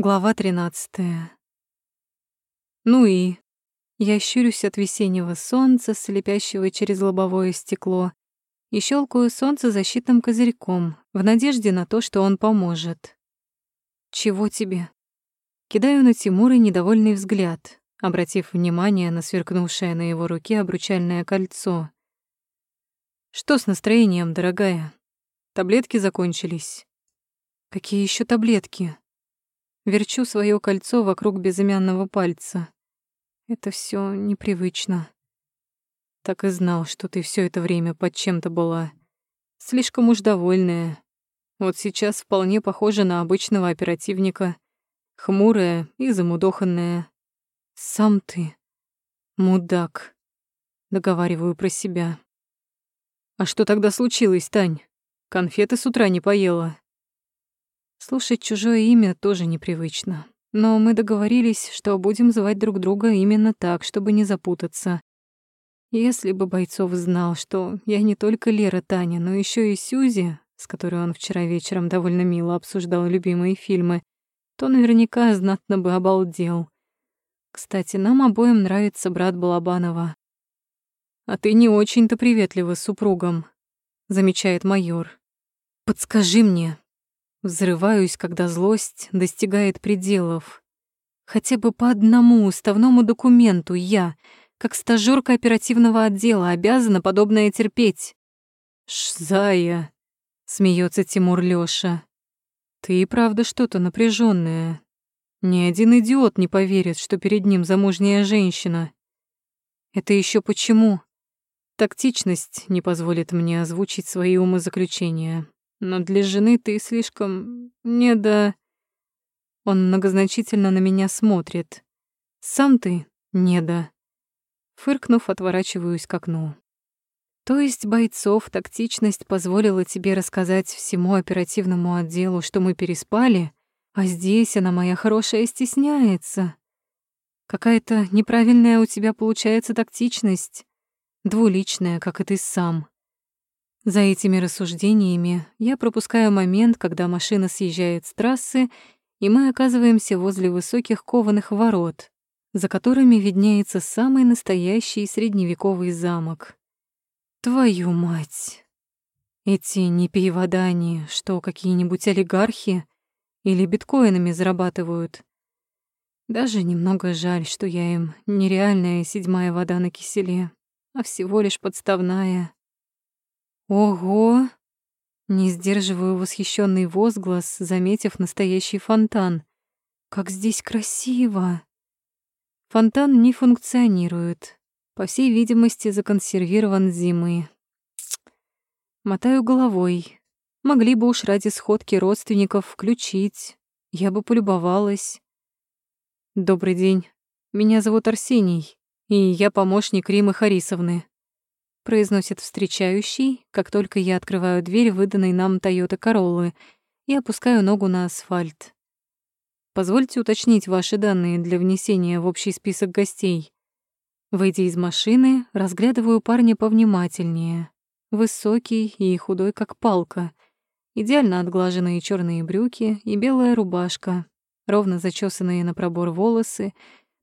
Глава 13. Ну и я щурюсь от весеннего солнца, слепящего через лобовое стекло, и щелкаю солнце защитным козырьком, в надежде на то, что он поможет. «Чего тебе?» Кидаю на Тимура недовольный взгляд, обратив внимание на сверкнувшее на его руке обручальное кольцо. «Что с настроением, дорогая? Таблетки закончились». «Какие еще таблетки?» Верчу свое кольцо вокруг безымянного пальца. Это все непривычно. Так и знал, что ты все это время под чем-то была. Слишком уж довольная. Вот сейчас вполне похожа на обычного оперативника. Хмурая и замудоханная. Сам ты. Мудак. Договариваю про себя. А что тогда случилось, Тань? Конфеты с утра не поела. Слушать чужое имя тоже непривычно. Но мы договорились, что будем звать друг друга именно так, чтобы не запутаться. Если бы Бойцов знал, что я не только Лера Таня, но еще и Сюзи, с которой он вчера вечером довольно мило обсуждал любимые фильмы, то наверняка знатно бы обалдел. Кстати, нам обоим нравится брат Балабанова. «А ты не очень-то приветлива с супругом», — замечает майор. «Подскажи мне, Взрываюсь, когда злость достигает пределов. Хотя бы по одному уставному документу я, как стажёрка оперативного отдела, обязана подобное терпеть. «Шзая», — смеется Тимур Лёша, — «ты и правда что-то напряженное. Ни один идиот не поверит, что перед ним замужняя женщина. Это еще почему? Тактичность не позволит мне озвучить свои умозаключения но для жены ты слишком не до... Он многозначительно на меня смотрит. Сам ты не до... Фыркнув, отворачиваюсь к окну. То есть бойцов тактичность позволила тебе рассказать всему оперативному отделу, что мы переспали, а здесь она, моя хорошая, стесняется. Какая-то неправильная у тебя получается тактичность, двуличная, как и ты сам. За этими рассуждениями я пропускаю момент, когда машина съезжает с трассы, и мы оказываемся возле высоких кованых ворот, за которыми виднеется самый настоящий средневековый замок. Твою мать! Эти непиеводани, что какие-нибудь олигархи или биткоинами зарабатывают. Даже немного жаль, что я им нереальная седьмая вода на киселе, а всего лишь подставная. Ого! Не сдерживаю восхищенный возглас, заметив настоящий фонтан. Как здесь красиво! Фонтан не функционирует. По всей видимости, законсервирован зимы. Мотаю головой. Могли бы уж ради сходки родственников включить. Я бы полюбовалась. Добрый день. Меня зовут Арсений, и я помощник Римы Харисовны произносит встречающий, как только я открываю дверь выданной нам Toyota Короллы и опускаю ногу на асфальт. Позвольте уточнить ваши данные для внесения в общий список гостей. Выйдя из машины, разглядываю парня повнимательнее. Высокий и худой, как палка. Идеально отглаженные черные брюки и белая рубашка, ровно зачесанные на пробор волосы,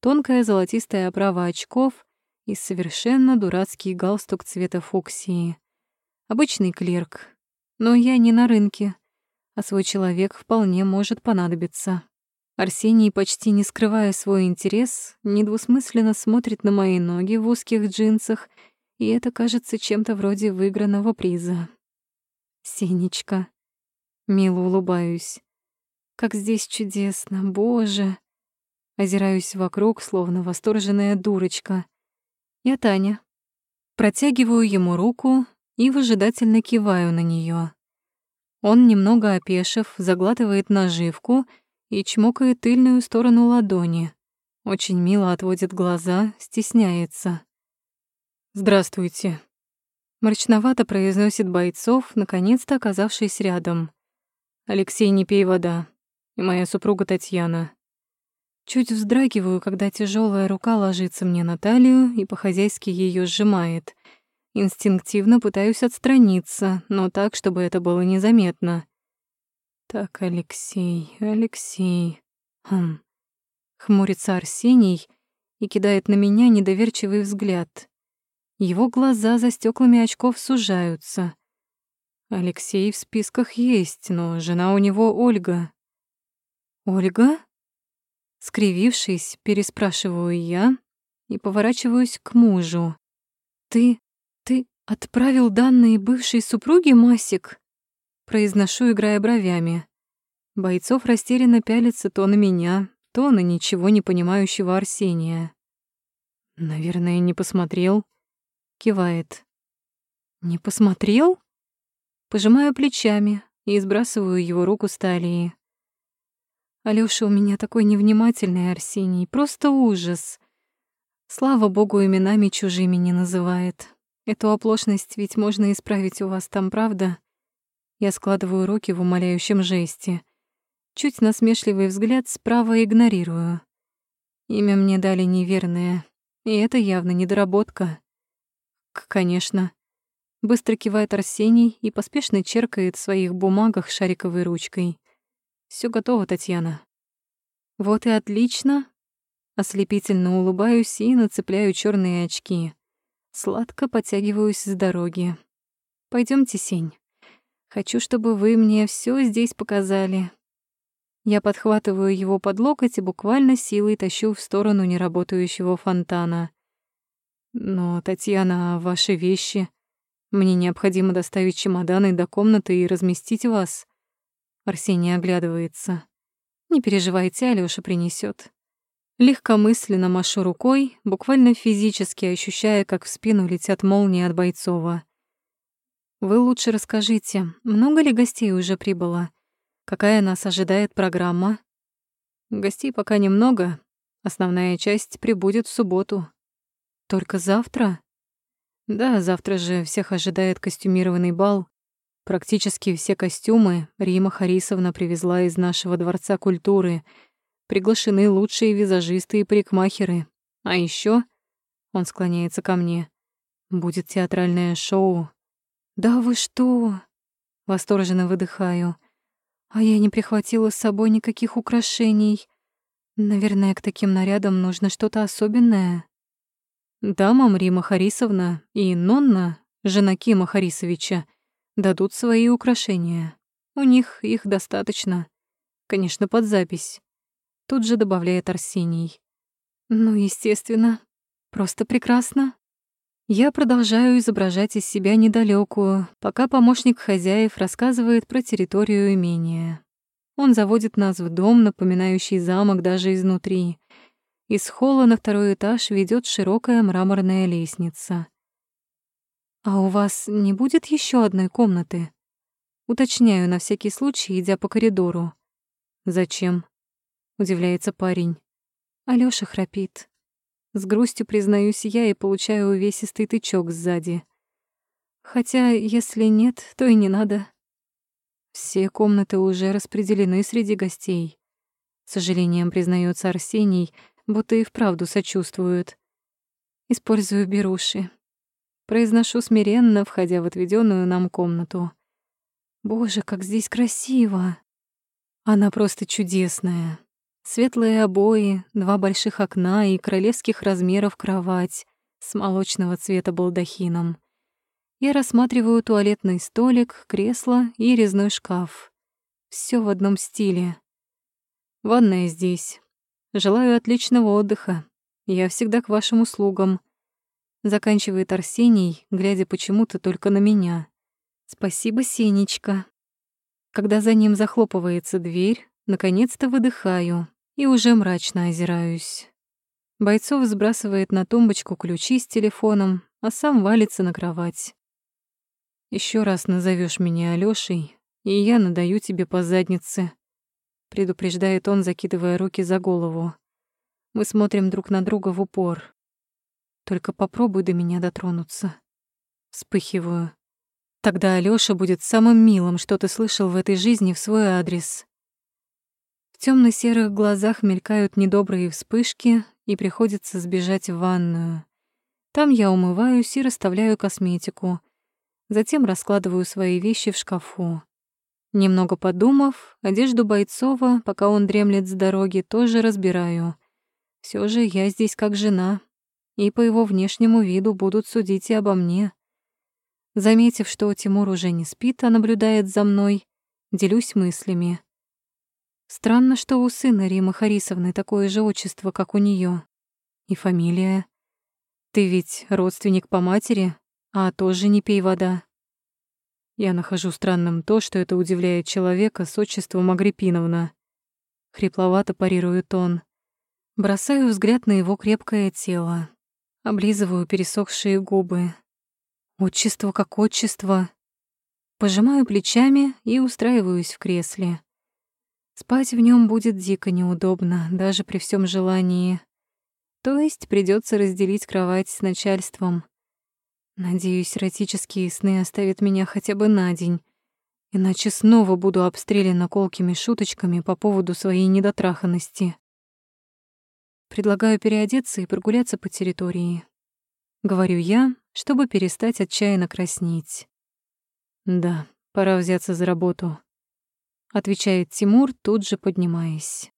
тонкая золотистая оправа очков — и совершенно дурацкий галстук цвета фуксии. Обычный клерк. Но я не на рынке, а свой человек вполне может понадобиться. Арсений, почти не скрывая свой интерес, недвусмысленно смотрит на мои ноги в узких джинсах, и это кажется чем-то вроде выигранного приза. «Сенечка». Мило улыбаюсь. «Как здесь чудесно, боже!» Озираюсь вокруг, словно восторженная дурочка. Я Таня. Протягиваю ему руку и выжидательно киваю на нее. Он, немного опешив, заглатывает наживку и чмокает тыльную сторону ладони. Очень мило отводит глаза, стесняется. «Здравствуйте». Мрачновато произносит бойцов, наконец-то оказавшись рядом. «Алексей, не пей вода. И моя супруга Татьяна. Чуть вздрагиваю, когда тяжелая рука ложится мне на талию и по-хозяйски ее сжимает. Инстинктивно пытаюсь отстраниться, но так, чтобы это было незаметно. Так, Алексей, Алексей, Хм. Хмурится Арсений и кидает на меня недоверчивый взгляд. Его глаза за стеклами очков сужаются. Алексей в списках есть, но жена у него Ольга. Ольга? Скривившись, переспрашиваю я и поворачиваюсь к мужу. Ты, ты отправил данные бывшей супруге Масик? Произношу, играя бровями. Бойцов растерянно пялится то на меня, то на ничего не понимающего Арсения. «Наверное, не посмотрел», — кивает. «Не посмотрел?» Пожимаю плечами и сбрасываю его руку с талии. Алёша у меня такой невнимательный, Арсений, просто ужас. Слава богу, именами чужими не называет. Эту оплошность ведь можно исправить у вас там, правда? Я складываю руки в умоляющем жесте. Чуть насмешливый взгляд справа игнорирую. Имя мне дали неверное, и это явно недоработка. К конечно. Быстро кивает Арсений и поспешно черкает в своих бумагах шариковой ручкой. Все готово, Татьяна. Вот и отлично. Ослепительно улыбаюсь и нацепляю черные очки. Сладко подтягиваюсь с дороги. Пойдемте, Сень. Хочу, чтобы вы мне все здесь показали. Я подхватываю его под локоть и буквально силой тащу в сторону неработающего фонтана. Но, Татьяна, ваши вещи... Мне необходимо доставить чемоданы до комнаты и разместить вас. Арсений оглядывается. Не переживайте, Алёша принесет. Легкомысленно машу рукой, буквально физически ощущая, как в спину летят молнии от Бойцова. Вы лучше расскажите, много ли гостей уже прибыло? Какая нас ожидает программа? Гостей пока немного. Основная часть прибудет в субботу. Только завтра? Да, завтра же всех ожидает костюмированный бал. Практически все костюмы Рима Харисовна привезла из нашего дворца культуры. Приглашены лучшие визажисты и парикмахеры. А еще он склоняется ко мне. Будет театральное шоу. Да вы что? Восторженно выдыхаю. А я не прихватила с собой никаких украшений. Наверное, к таким нарядам нужно что-то особенное. Да, мам Рима Харисовна и Нонна, жена Кима Харисовича, дадут свои украшения. У них их достаточно. Конечно, под запись. Тут же добавляет Арсений. Ну, естественно. Просто прекрасно. Я продолжаю изображать из себя недалекую, пока помощник хозяев рассказывает про территорию имения. Он заводит нас в дом, напоминающий замок даже изнутри. Из холла на второй этаж ведет широкая мраморная лестница. «А у вас не будет еще одной комнаты?» Уточняю на всякий случай, идя по коридору. «Зачем?» — удивляется парень. Алёша храпит. С грустью признаюсь я и получаю увесистый тычок сзади. Хотя, если нет, то и не надо. Все комнаты уже распределены среди гостей. С сожалением признается Арсений, будто и вправду сочувствует. Использую беруши. Произношу смиренно, входя в отведенную нам комнату. Боже, как здесь красиво! Она просто чудесная. Светлые обои, два больших окна и королевских размеров кровать с молочного цвета балдахином. Я рассматриваю туалетный столик, кресло и резной шкаф. Все в одном стиле. Ванная здесь. Желаю отличного отдыха. Я всегда к вашим услугам. Заканчивает Арсений, глядя почему-то только на меня. Спасибо, Сенечка. Когда за ним захлопывается дверь, наконец-то выдыхаю и уже мрачно озираюсь. Бойцов сбрасывает на тумбочку ключи с телефоном, а сам валится на кровать. Еще раз назовешь меня Алёшей, и я надаю тебе по заднице», — предупреждает он, закидывая руки за голову. Мы смотрим друг на друга в упор. Только попробуй до меня дотронуться. Вспыхиваю. Тогда Алёша будет самым милым, что ты слышал в этой жизни в свой адрес. В тёмно-серых глазах мелькают недобрые вспышки, и приходится сбежать в ванную. Там я умываюсь и расставляю косметику. Затем раскладываю свои вещи в шкафу. Немного подумав, одежду Бойцова, пока он дремлет с дороги, тоже разбираю. Все же я здесь как жена, и по его внешнему виду будут судить и обо мне. Заметив, что Тимур уже не спит, а наблюдает за мной, делюсь мыслями. Странно, что у сына Римы Харисовны такое же отчество, как у нее, И фамилия. Ты ведь родственник по матери, а тоже не пей вода. Я нахожу странным то, что это удивляет человека с отчеством Агриппиновна. Хрипловато парирует он. Бросаю взгляд на его крепкое тело. Облизываю пересохшие губы. Отчество как отчество. Пожимаю плечами и устраиваюсь в кресле. Спать в нем будет дико неудобно, даже при всем желании. То есть придется разделить кровать с начальством. Надеюсь, эротические сны оставят меня хотя бы на день, иначе снова буду обстреляна колкими шуточками по поводу своей недотраханности. Предлагаю переодеться и прогуляться по территории. Говорю я, чтобы перестать отчаянно краснеть. Да, пора взяться за работу, отвечает Тимур, тут же поднимаясь.